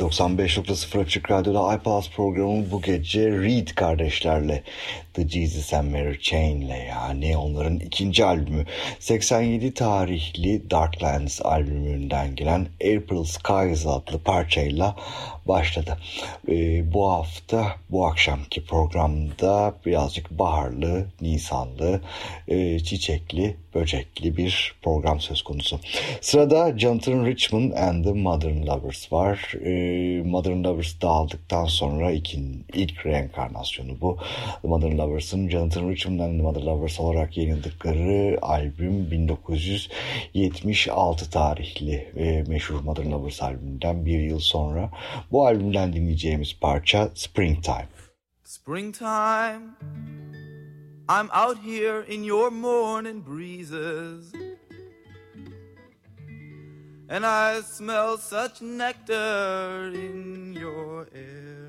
95.0 Açık Radyo'da iPalaz programı bu gece Reed kardeşlerle The Jesus and Mary Chain'le yani onların ikinci albümü 87 tarihli Darklands albümünden gelen April Skies adlı parçayla başladı. Ee, bu hafta bu akşamki programda birazcık baharlı, nisanlı, e, çiçekli böcekli bir program söz konusu. Sırada Jonathan Richmond and the Modern Lovers var. Ee, Modern Lovers dağıldıktan sonra ikin, ilk reenkarnasyonu bu. The Modern Lovers'ın Jonathan Richmond and the Modern Lovers olarak yayınladıkları albüm 1976 tarihli ve meşhur Modern Lovers albümünden bir yıl sonra. Bu albümden dinleyeceğimiz parça Springtime. Springtime I'm out here in your morning breezes. And I smell such nectar in your air.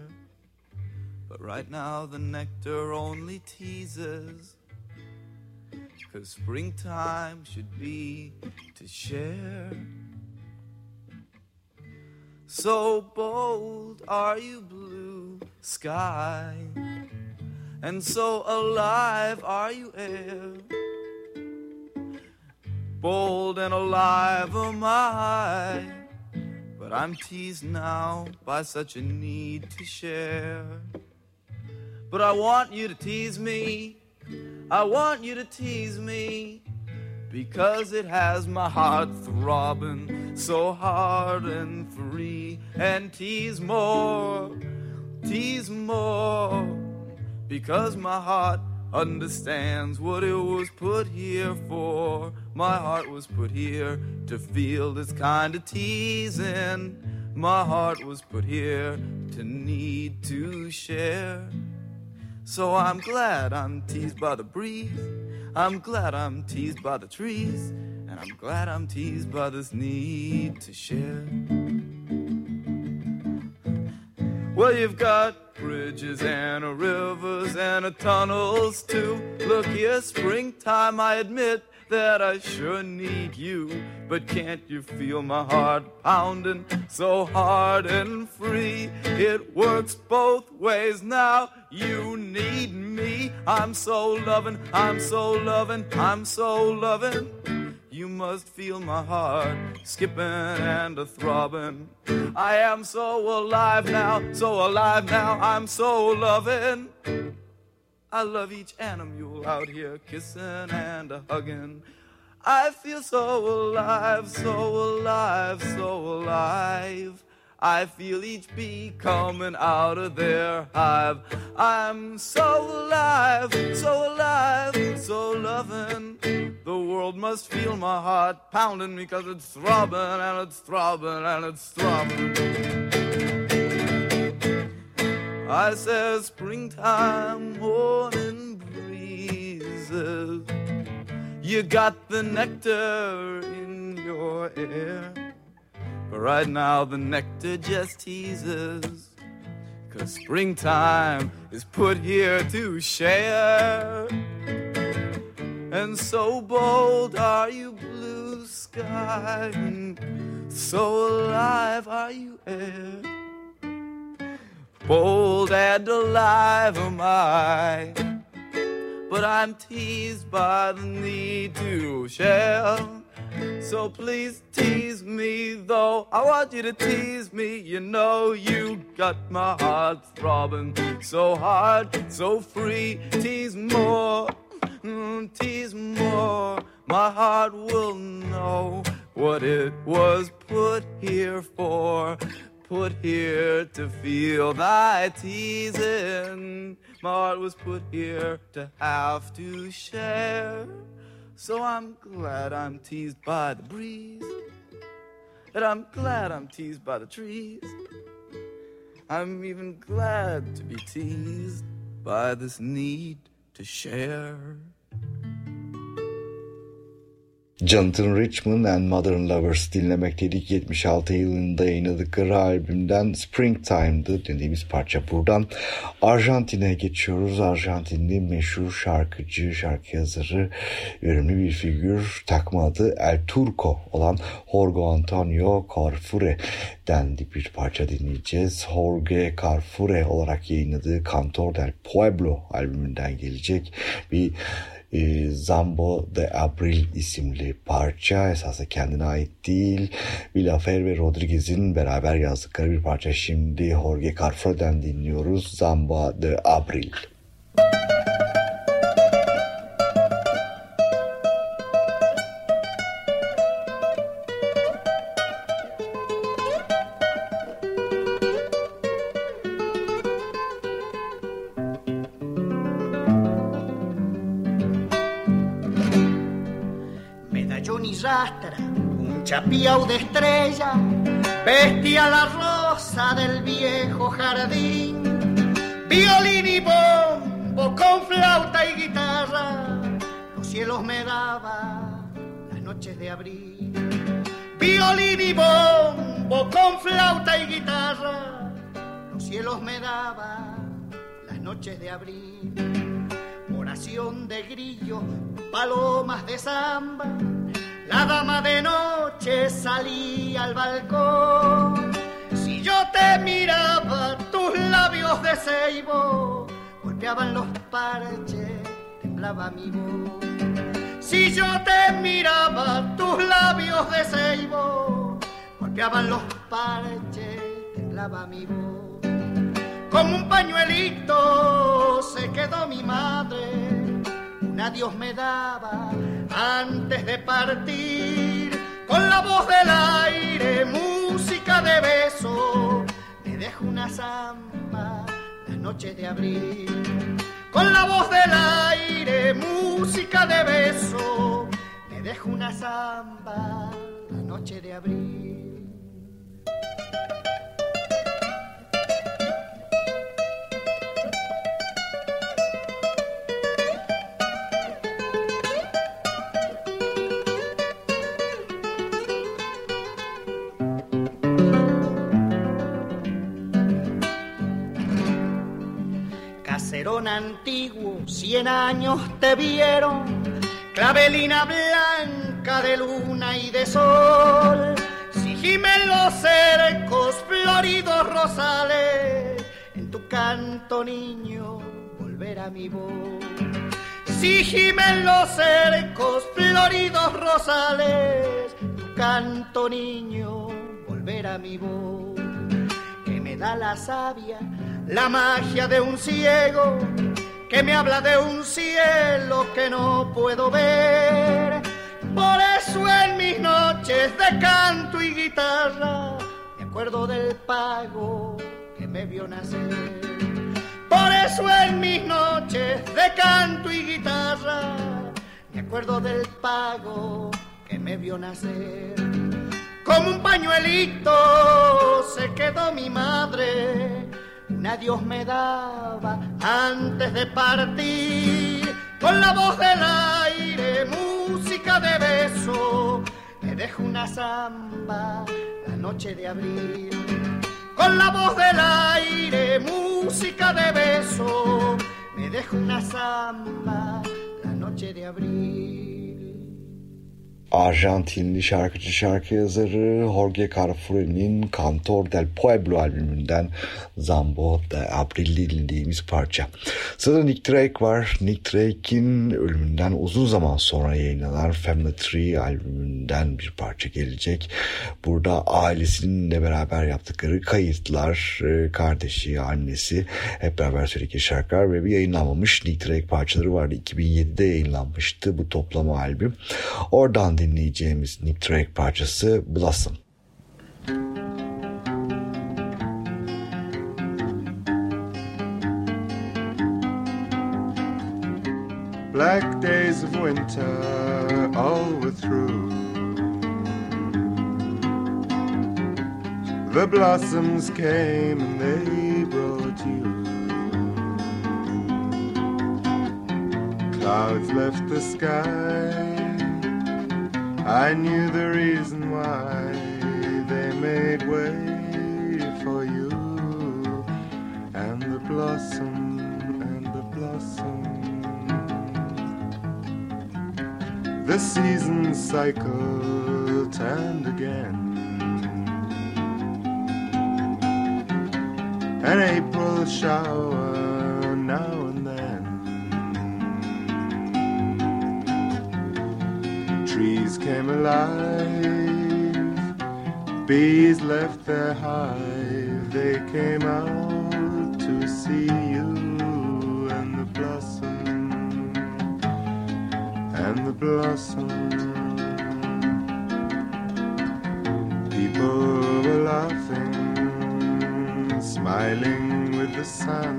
Right now the nectar only teases. Cause springtime should be to share. So bold are you, blue sky and so alive are you air. Bold and alive am I, but I'm teased now by such a need to share. But I want you to tease me, I want you to tease me, because it has my heart throbbing so hard and free. And tease more, tease more because my heart understands what it was put here for. My heart was put here to feel this kind of teasing. My heart was put here to need to share. So I'm glad I'm teased by the breeze. I'm glad I'm teased by the trees. And I'm glad I'm teased by this need to share. Well, you've got bridges and rivers and tunnels too. Look here, springtime, I admit that I sure need you. But can't you feel my heart pounding so hard and free? It works both ways now. You need me. I'm so loving, I'm so loving, I'm so loving. You must feel my heart skipping and a throbbing. I am so alive now, so alive now, I'm so loving. I love each animal out here kissing and a hugging. I feel so alive, so alive, so alive. I feel each bee coming out of their hive. I'm so alive, so alive, so loving. The world must feel my heart pounding because it's throbbing and it's throbbing and it's throbbing. I said springtime morning breezes. You got the nectar in your air. But right now the nectar just teases. Cause springtime is put here to share. And so bold are you, blue sky. So alive are you, air. Bold and alive am I. But I'm teased by the need to share. So please tease me, though. I want you to tease me. You know you got my heart throbbing so hard, so free. Tease more, mm, tease more. My heart will know what it was put here for. Put here to feel thy teasing. My heart was put here to have to share. So I'm glad I'm teased by the breeze. And I'm glad I'm teased by the trees. I'm even glad to be teased by this need to share. Jonathan Richmond and Modern Lovers dinlemekteydik. 76 yılında yayınladıkları albümden Springtime'dı dediğimiz parça buradan. Arjantin'e geçiyoruz. Arjantinli meşhur şarkıcı, şarkı yazarı, önemli bir figür. Takma adı El Turco olan Jorge Antonio Carfure de bir parça dinleyeceğiz. Jorge Carfure olarak yayınladığı Cantor del Pueblo albümünden gelecek bir e, Zambo de Abril isimli parça esasında kendine ait değil. Villafer ve Rodriguez'in beraber yazdıkları bir parça. Şimdi Jorge Carfro'dan dinliyoruz. Zambo de Abril. De estrella, vestía la rosa del viejo jardín, violín y bombo con flauta y guitarra, los cielos me daban las noches de abril, violín y bombo con flauta y guitarra, los cielos me daban las noches de abril oración de grillo, palomas de samba. La dama de noche salía al balcón. Si yo te miraba, tus labios de ceibo golpeaban los parches, temblaba mi voz. Si yo te miraba, tus labios de ceibo golpeaban los parches, temblaba mi voz como un pañuelito se quedó mi madre, un adiós me daba antes de partir, con la voz del aire, música de beso, me dejo una samba la noche de abril, con la voz del aire, música de beso, me dejo una samba la noche de abril. Antiguo, cien años te vieron, clavelina blanca de luna y de sol. Si gimen los cercos, floridos rosales, en tu canto niño volverá mi voz. Si gimen los cercos, floridos rosales, tu canto niño volverá mi voz, que me da la savia la magia de un ciego que me habla de un cielo que no puedo ver. Por eso en mis noches de canto y guitarra me acuerdo del pago que me vio nacer. Por eso en mis noches de canto y guitarra me acuerdo del pago que me vio nacer. Como un pañuelito se quedó mi madre un adiós me daba antes de partir, con la voz del aire, música de beso, me dejo una samba la noche de abril. Con la voz del aire, música de beso, me dejo una samba la noche de abril. Arjantinli şarkıcı şarkı yazarı Jorge Carafuri'nin Cantor del Pueblo albümünden Zambo de Abril'i dinlediğimiz parça. Sırada Nick Drake var. Nick Drake'in ölümünden uzun zaman sonra yayınlanan Family Tree albümünden bir parça gelecek. Burada ailesininle beraber yaptıkları kayıtlar, e, kardeşi, annesi hep beraber söyledikleri şarkılar ve bir yayınlanmamış Nick Drake parçaları vardı. 2007'de yayınlanmıştı bu toplama albüm. Oradan dinleyeceğimiz Nick Drake parçası Blossom. Black days of winter all were through. The blossoms came and they brought you. Clouds left the sky I knew the reason why they made way for you and the blossom and the blossom. The seasons cycle turned again. An April shower trees came alive. Bees left their hive, they came out to see you and the blossom and the blossom. People were laughing, smiling with the sun.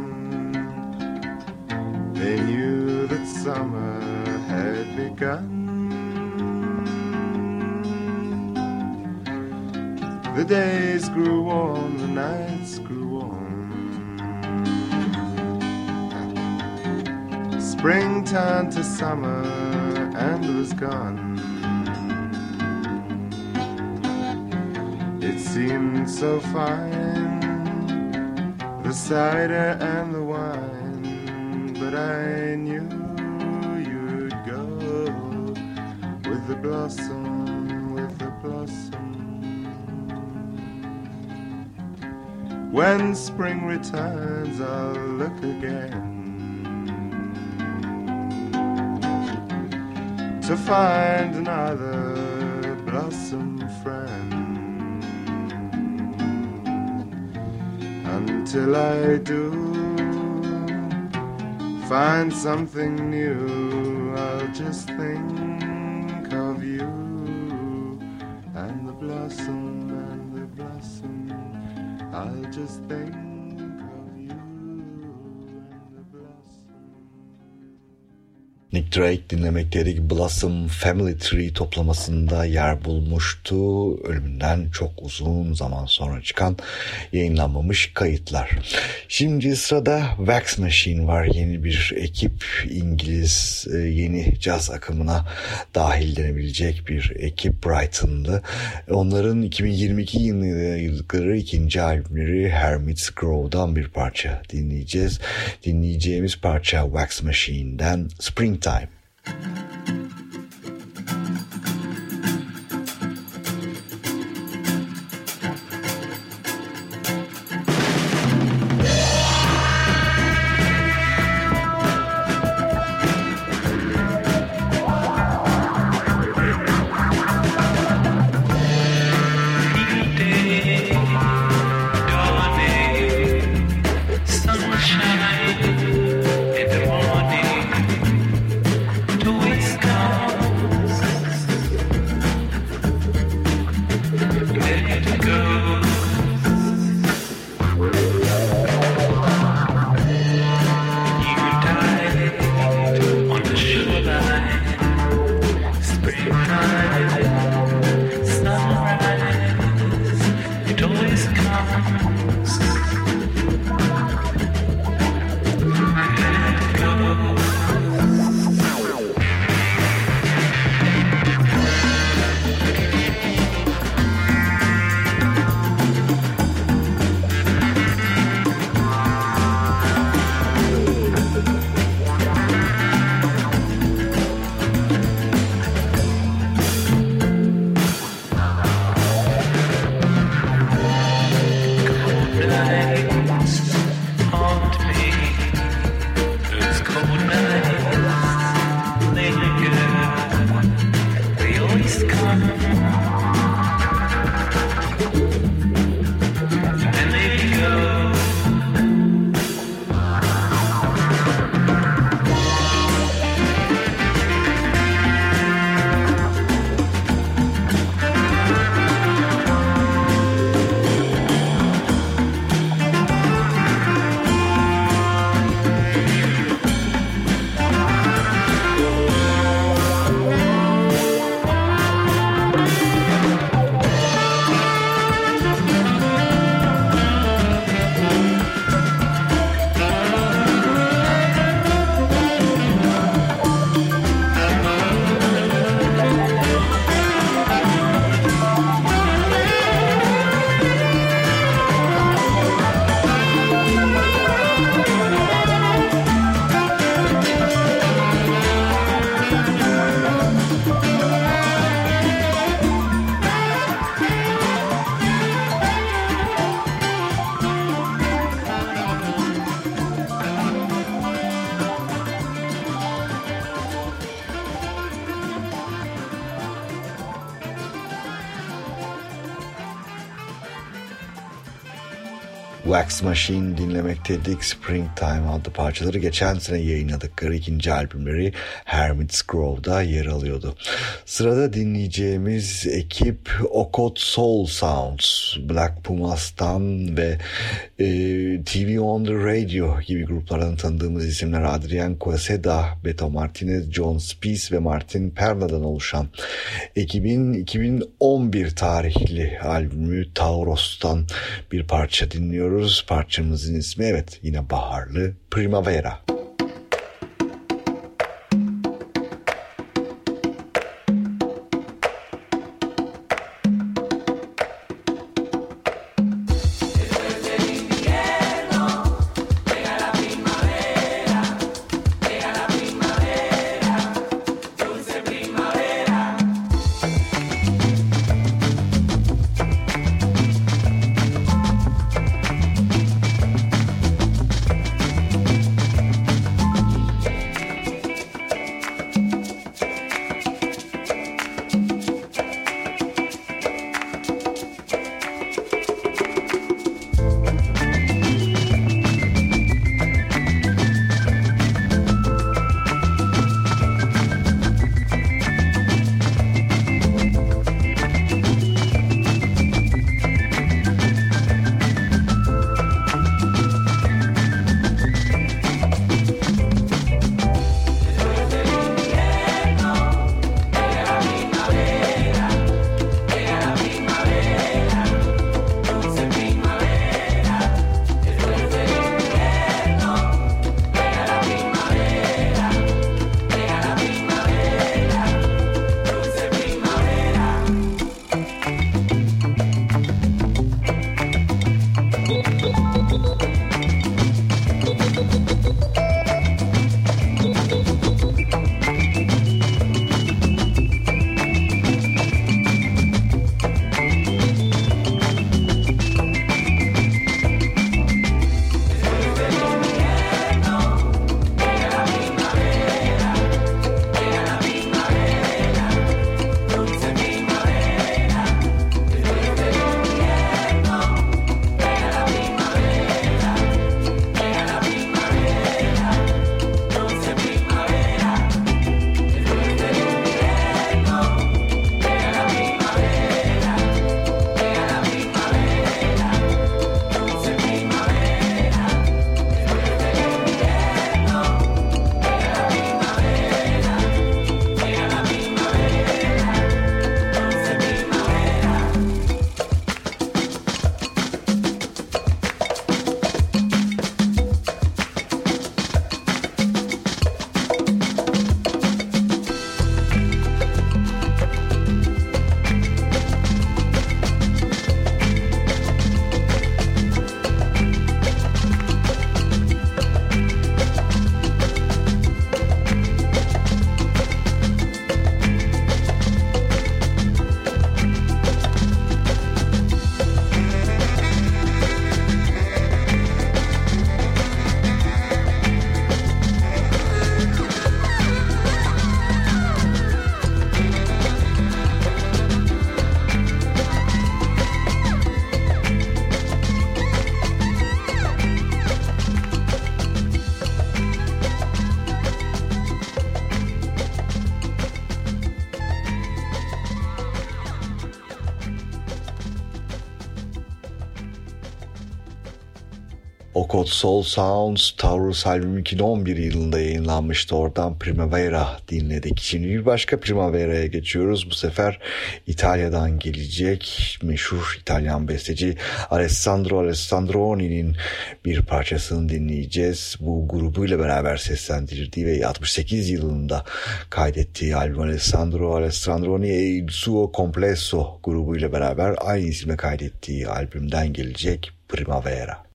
They knew that summer had begun. The days grew warm, the nights grew warm. Spring turned to summer and was gone. It seemed so fine, the cider and the wine, but I knew you'd go with the blossom, with the blossom. When spring returns, I'll look again to find another blossom friend. Until I do find something new, I'll just think of you and the blossom I'll just Nick Drake dinlemekteydik. Blossom Family Tree toplamasında yer bulmuştu. Ölümünden çok uzun zaman sonra çıkan yayınlanmamış kayıtlar. Şimdi sırada Wax Machine var. Yeni bir ekip. İngiliz e, yeni caz akımına dahil denebilecek bir ekip Brighton'dı. Onların 2022 yıllıkları ikinci albümleri Hermit's Grove'dan bir parça dinleyeceğiz. Dinleyeceğimiz parça Wax Machine'den Springtime. Sunshine Wax Machine dinlemekteydik. Springtime adlı parçaları geçen sene yayınladıkları ikinci albümleri Hermit's Grove'da yer alıyordu. Sırada dinleyeceğimiz ekip Okot Soul Sounds, Black Pumas'tan ve e, TV on the Radio gibi gruplardan tanıdığımız isimler Adrian Queseda, Beto Martinez, John Spees ve Martin Perla'dan oluşan ekibin 2011 tarihli albümü Tauros'tan bir parça dinliyoruz. Parçamızın ismi evet yine baharlı Primavera. Soul Sounds Taurus albümü 2011 yılında yayınlanmıştı. Oradan Primavera dinledik. Şimdi bir başka Primavera'ya geçiyoruz. Bu sefer İtalya'dan gelecek meşhur İtalyan besteci Alessandro Alessandroni'nin bir parçasını dinleyeceğiz. Bu grubuyla beraber seslendirdiği ve 68 yılında kaydettiği albüm Alessandro Alessandroni e il suo complesso grubuyla beraber aynı isimle kaydettiği albümden gelecek Primavera.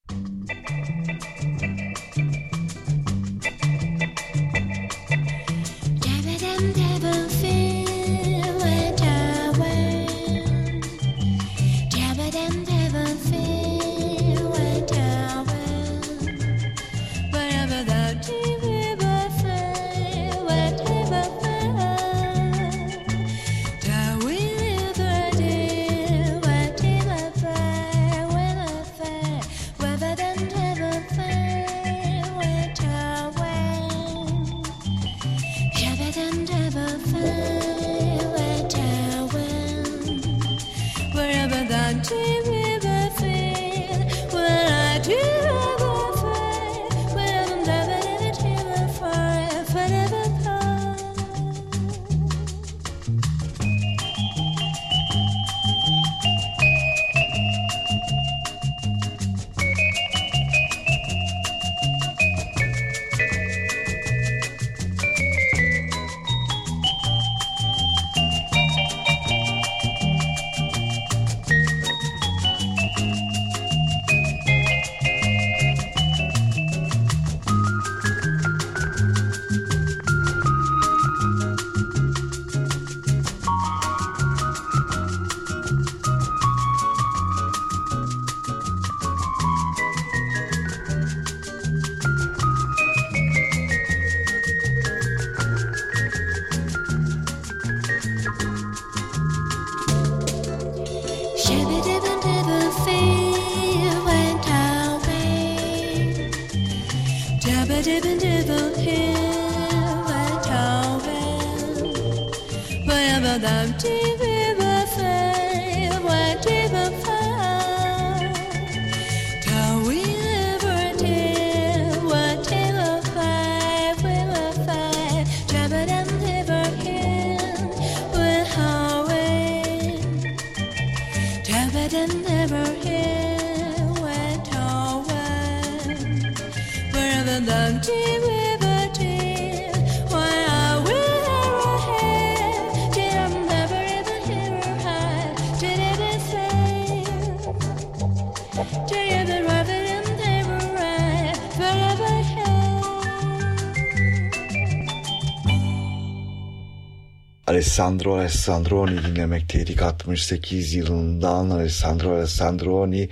Alessandro Alessandroni dinlemekteydik 68 yılından Alessandro Alessandroni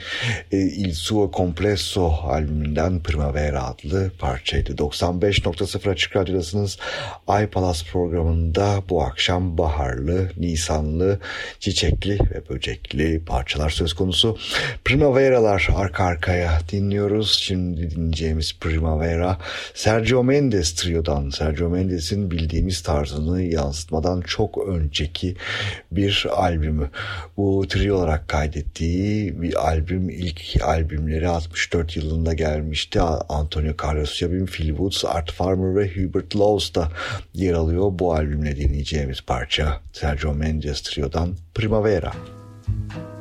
e, Il Suo Complesso albümünden Primavera adlı parçaydı. 95.0 Açık Radyo'dasınız. Ay Palas programında bu akşam baharlı, nisanlı, çiçekli ve böcekli parçalar söz konusu. Primavera'lar arka arkaya dinliyoruz. Şimdi dinleyeceğimiz Primavera Sergio Mendes triodan. Sergio Mendes'in bildiğimiz tarzını yansıtmadan çok önceki bir albümü. Bu trio olarak kaydettiği bir albüm ilk albümleri 64 yılında gelmişti. Antonio Carlos Jobim, Phil Woods, Art Farmer ve Hubert Laws da yer alıyor. Bu albümle dinleyeceğimiz parça Sergio Mendes Trio'dan Primavera. Primavera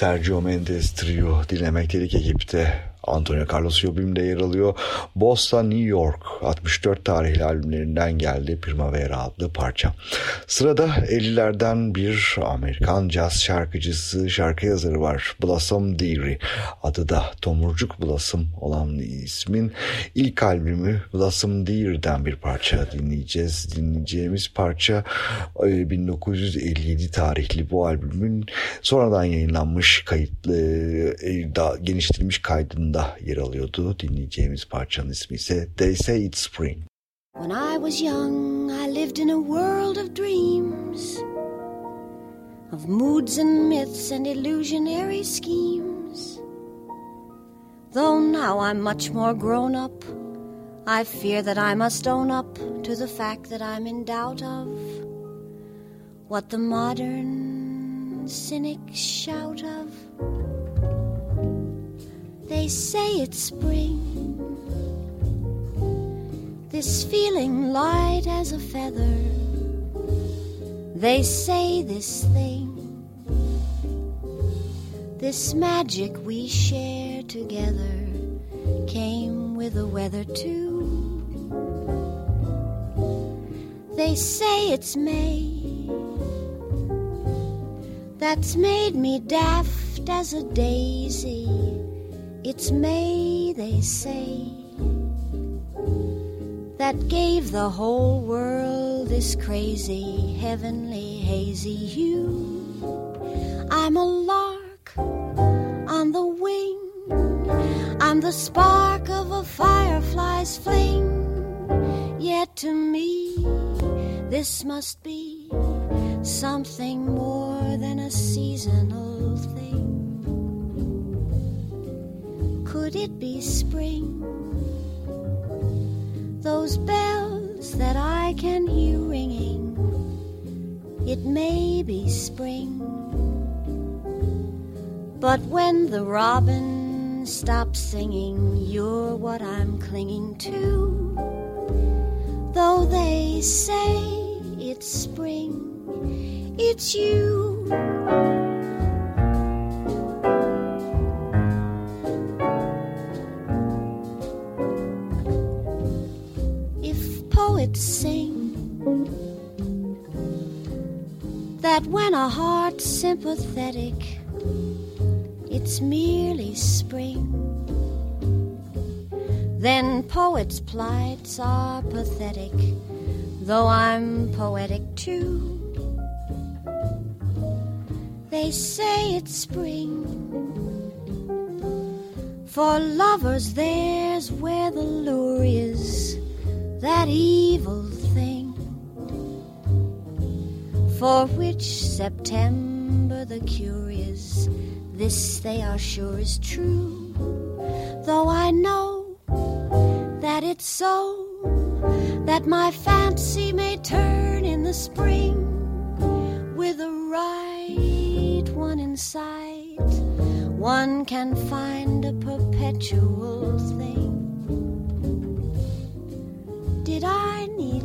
Sergio Mendes Trio dinlemekteydik ekipte. Antonio Carlos Jobim de yer alıyor. Bossa New York 64 tarihli albümlerinden geldi Primavera adlı parça. Sırada 50'lerden bir Amerikan caz şarkıcısı, şarkı yazarı var. Blossom Deary. Adı da Tomurcuk Blossom olan ismin ilk albümü Blossom Deary'den bir parça dinleyeceğiz. Dinleyeceğimiz parça 1957 e, tarihli bu albümün sonradan yayınlanmış kayıtlı, e, genişletilmiş kaydında yer alıyordu. Dinleyeceğimiz parçanın ismi ise They Say It's Spring. When I was young, I lived in a world of dreams, of moods and myths and illusionary schemes. Though now I'm much more grown up, I fear that I must own up to the fact that I'm in doubt of what the modern cynics shout of. They say it's spring, this feeling light as a feather. They say this thing, this magic we share together, came with the weather too. They say it's May, that's made me daft as a daisy. It's May, they say, that gave the whole world this crazy, heavenly, hazy hue. I'm a lark on the wing, I'm the spark of a firefly's fling. Yet to me, this must be something more than a seasonal Could it be spring? Those bells that I can hear ringing, it may be spring. But when the robin stops singing, you're what I'm clinging to. Though they say it's spring, it's you. Sing that when a heart's sympathetic, it's merely spring. Then poets' plights are pathetic, though I'm poetic too. They say it's spring. For lovers, there's where the lure is, that evil thing. For which September the curious, this they are sure is true. Though I know that it's so, that my fancy may turn in the spring with the right one in sight. One can find a perpetual thing.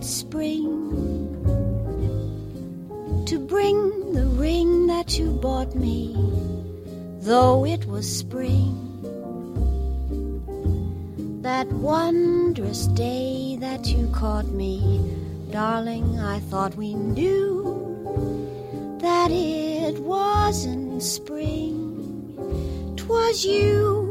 Spring to bring the ring that you bought me, though it was spring? That wondrous day that you caught me, darling, I thought we knew that it wasn't spring, 'twas you.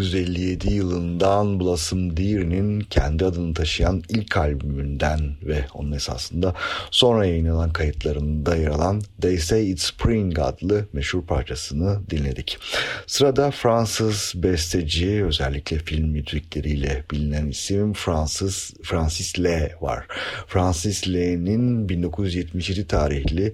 Deus, ele 1957 yılından Blossom Deary'nin kendi adını taşıyan ilk albümünden ve onun esasında sonra yayınlanan kayıtlarında yer alan They Say It's Spring adlı meşhur parçasını dinledik. Sırada Fransız besteci özellikle film müzikleriyle bilinen isim Francis, Francis Le var. Francis Le'nin 1977 tarihli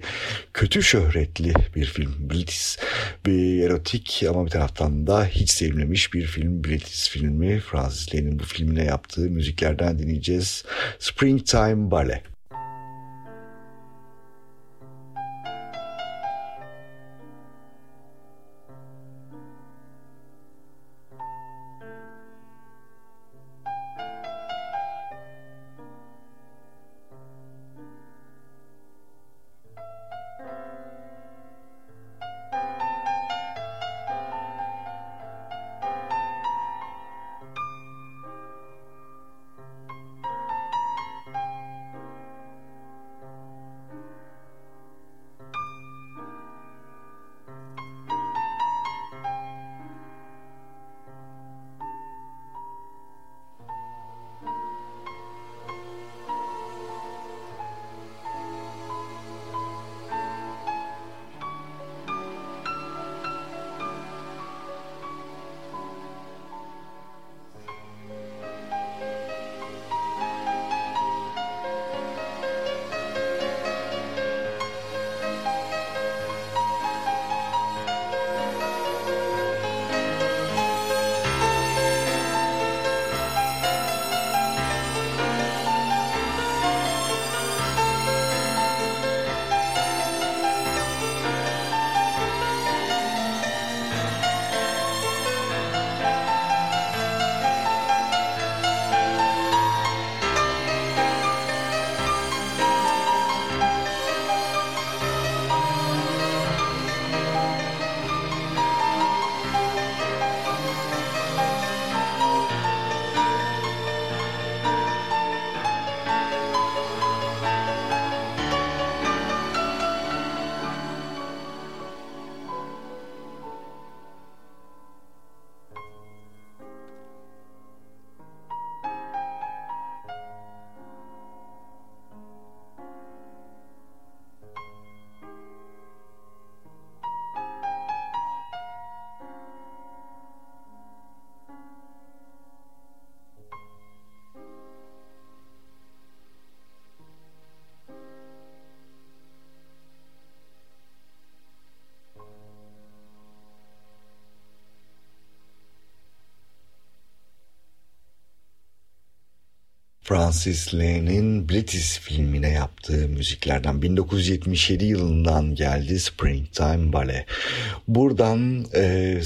kötü şöhretli bir film Blitz. Bir erotik ama bir taraftan da hiç sevimlemiş bir film Blitz filmi. Francis Le'nin bu filmine yaptığı müziklerden dinleyeceğiz. Springtime Ballet. Francis Lane'in Blitis filmine yaptığı müziklerden 1977 yılından geldi Springtime Ballet. Buradan e,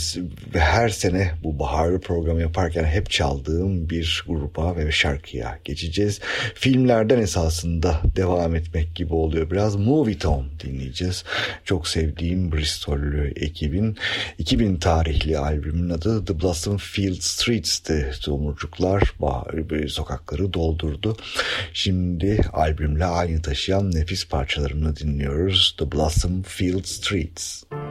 her sene bu baharlı programı yaparken hep çaldığım bir gruba ve şarkıya geçeceğiz. Filmlerden esasında devam etmek gibi oluyor. Biraz Movie Tone dinleyeceğiz. Çok sevdiğim Bristol'lü ekibin 2000 tarihli albümün adı The Blossom Field Streets'ti. Tomurcuklar sokakları doldu doldurdu. Şimdi albümle aynı taşıyan nefis parçalarını dinliyoruz. The Blossom Field Streets. Tone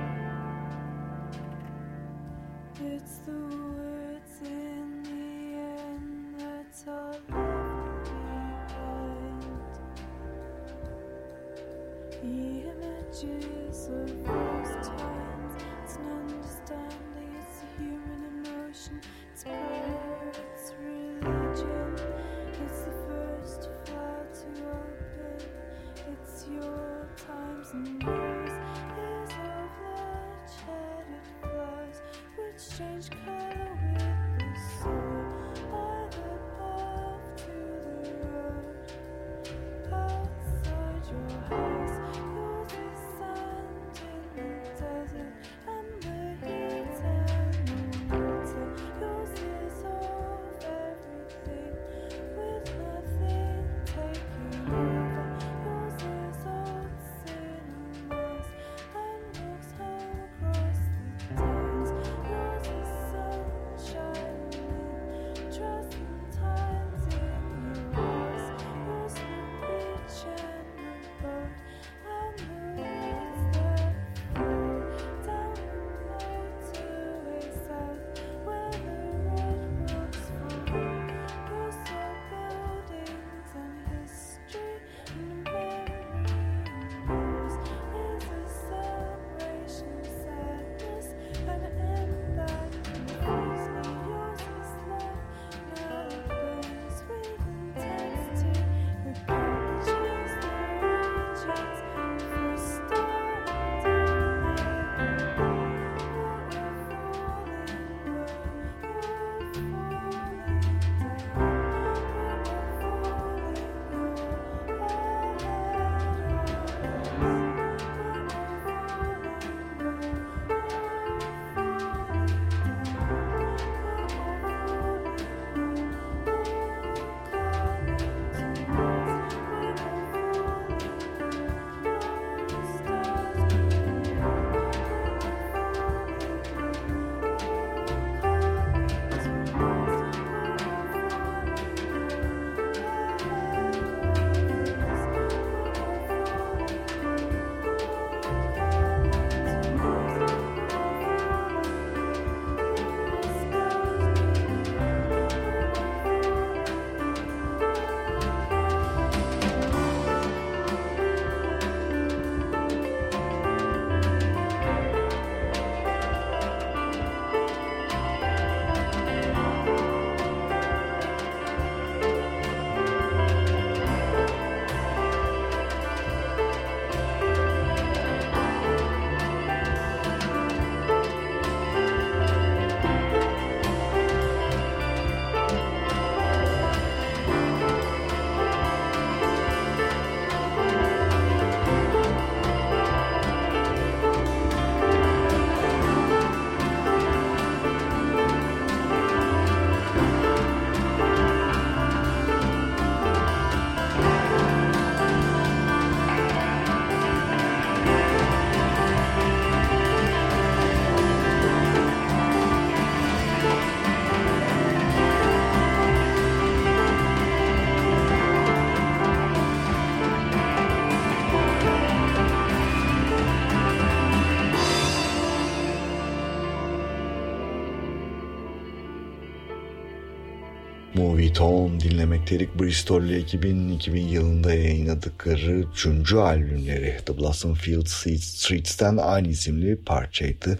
dinlemekteydik. Bristol'le 2000, 2000 yılında yayınladıkları üçüncü albümleri The Blossom Field Streets'ten aynı isimli parçaydı.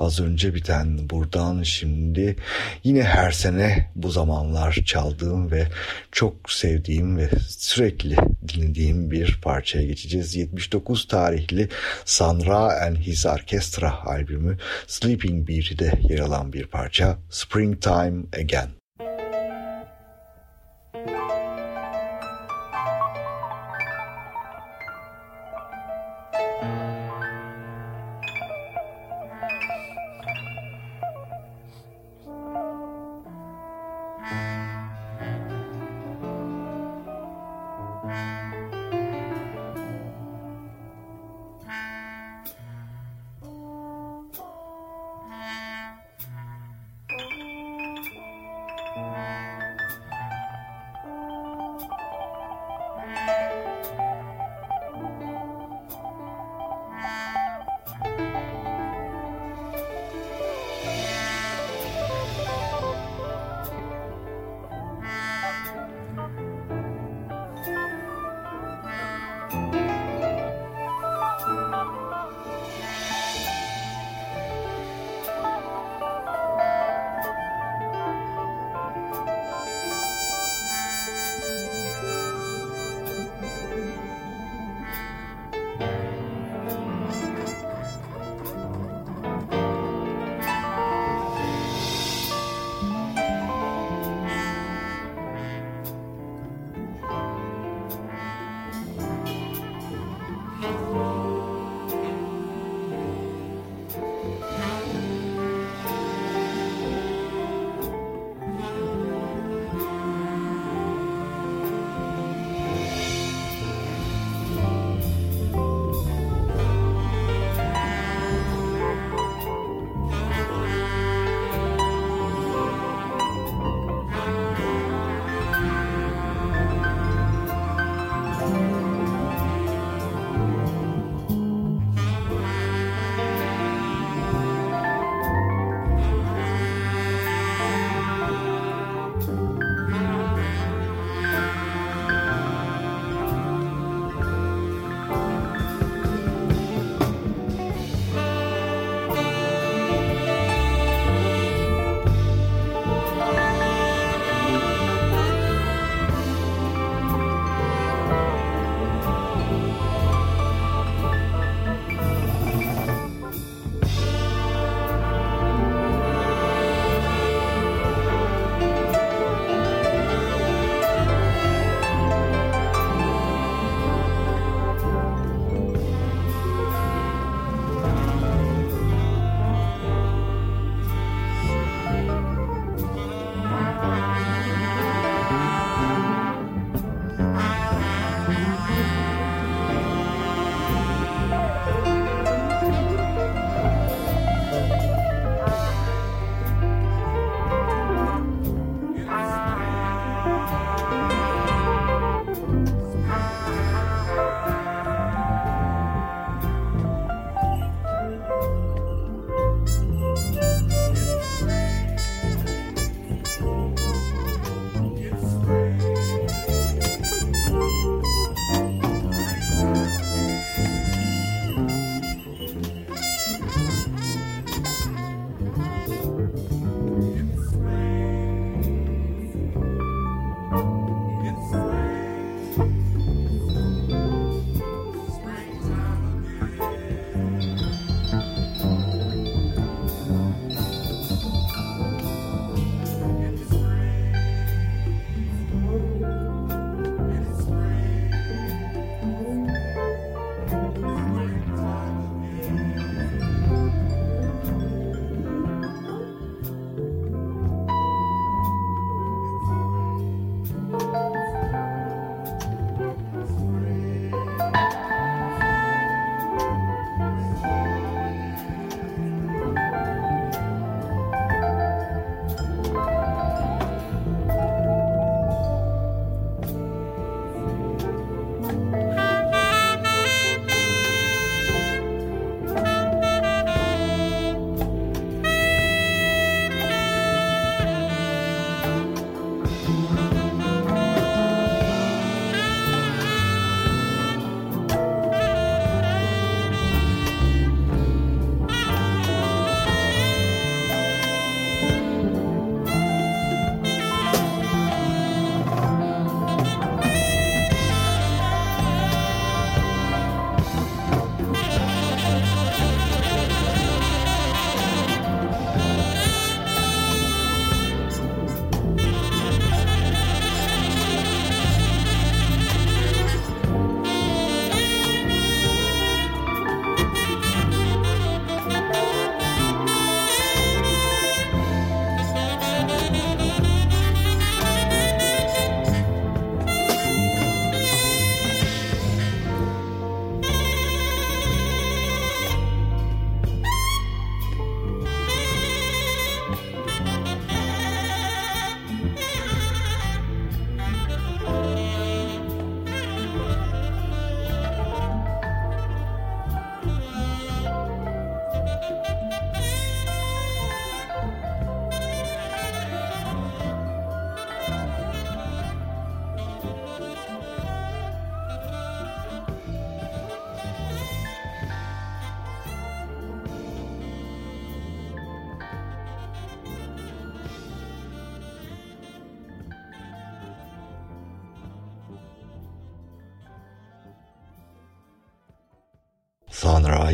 Az önce biten buradan şimdi yine her sene bu zamanlar çaldığım ve çok sevdiğim ve sürekli dinlediğim bir parçaya geçeceğiz. 79 tarihli Sandra and His Orchestra albümü Sleeping Beauty'de yer alan bir parça Springtime Again.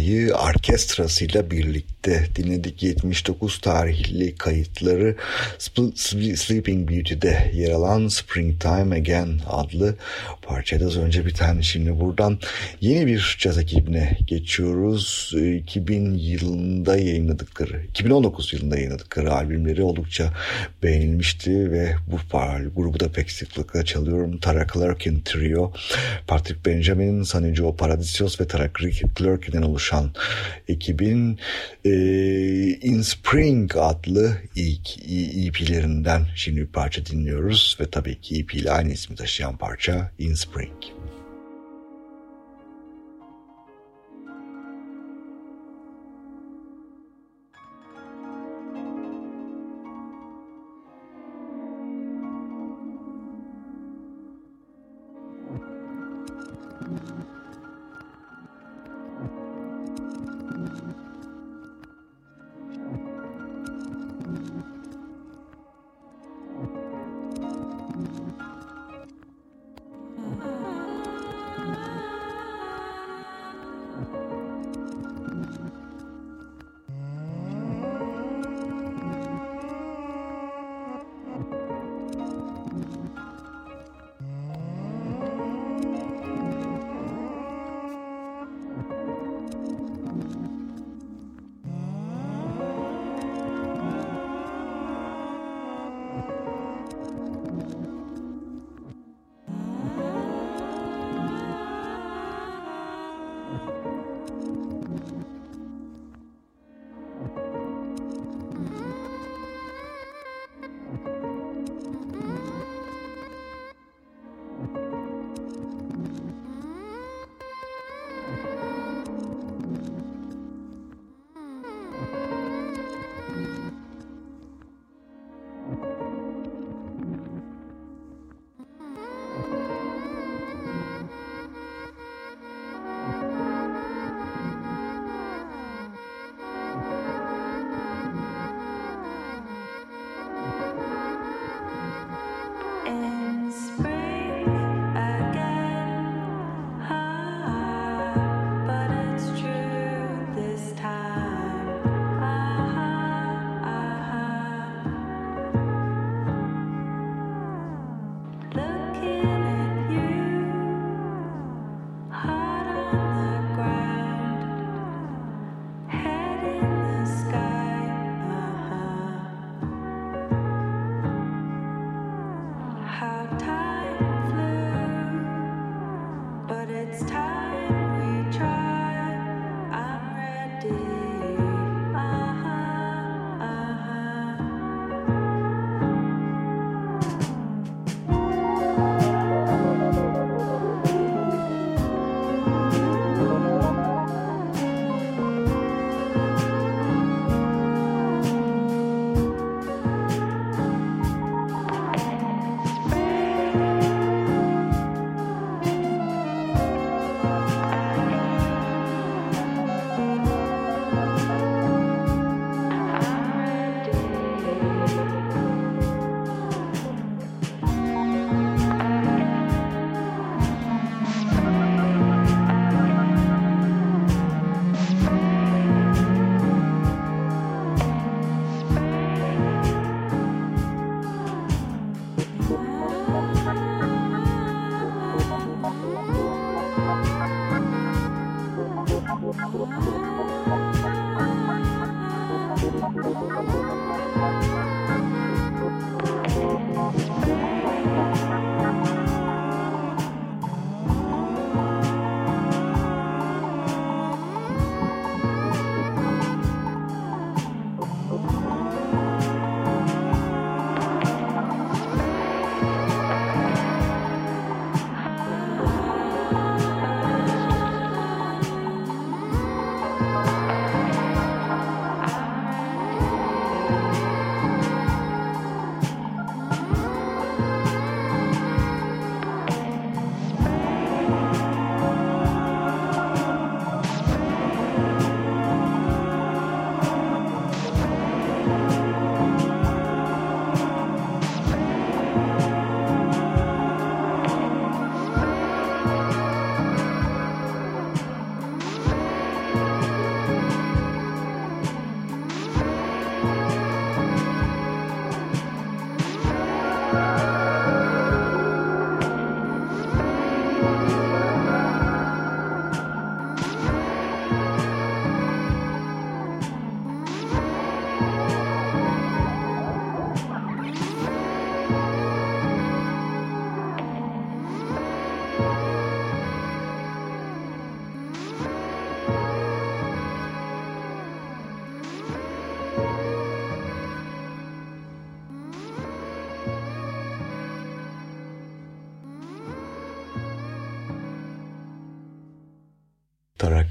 Sanra'yı orkestrasıyla birlikte dinledik 79 tarihli kayıtları. Sleeping Beauty'de yer alan Springtime Again adlı parçaydı az önce biten şimdi buradan yeni bir caz ekibine geçiyoruz. 2000 yılında yayınladıkları 2019 yılında yayınladıkları albümleri oldukça beğenilmişti ve bu grubu da pek sıklıkla çalıyorum. Tara Clarkin Trio Patrick Benjamin, Sonny Joe Paradisios ve Tara Clarkin'den oluşan ekibin e, In Spring adlı ilk EP'lerinden şimdi bir parça dinliyoruz ve tabii ki EP ile aynı ismi taşıyan parça In Spring.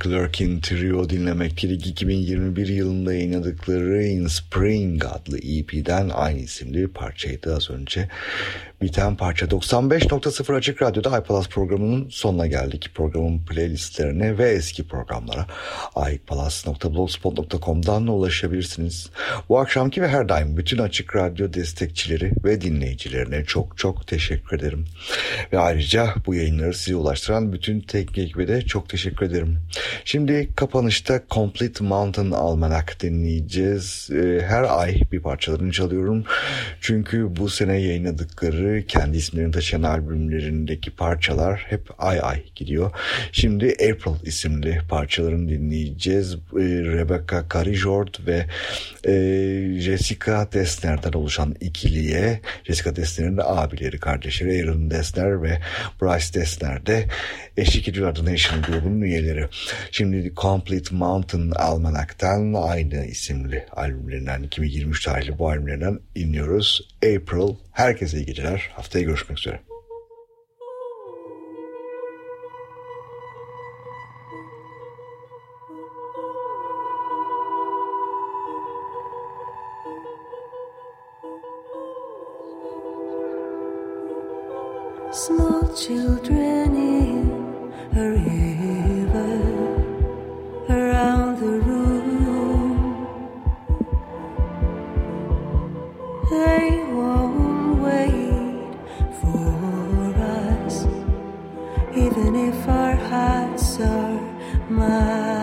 Clerkin Trio dinlemekteydik. 2021 yılında yayınladıkları In Spring adlı EP'den aynı isimli parçaydı az önce biten parça 95.0 Açık Radyo'da iPalaz programının sonuna geldik. Programın playlistlerine ve eski programlara iPalaz.blogspot.com'dan ulaşabilirsiniz. Bu akşamki ve her daim bütün Açık Radyo destekçileri ve dinleyicilerine çok çok teşekkür ederim. Ve ayrıca bu yayınları size ulaştıran bütün teknik ekibe de çok teşekkür ederim. Şimdi kapanışta Complete Mountain Almanac dinleyeceğiz. Ee, her ay bir parçalarını çalıyorum. Çünkü bu sene yayınladıkları kendi isimlerini taşıyan albümlerindeki parçalar hep ay ay gidiyor. Şimdi April isimli parçalarını dinleyeceğiz. Ee, Rebecca Carijord ve e, Jessica Dessner'den oluşan ikiliye Jessica Dessner'in de abileri kardeşleri Aaron Dessner ve Bryce Dessner de eşlik ediyorlar The Nation grubunun üyeleri. Şimdi Complete Mountain Almanac'tan aynı isimli albümlerinden 2023 tarihli bu albümlerinden dinliyoruz. April. Herkese iyi geceler. Haftaya görüşmek üzere. Small children in a river around the room. They our hearts are magic.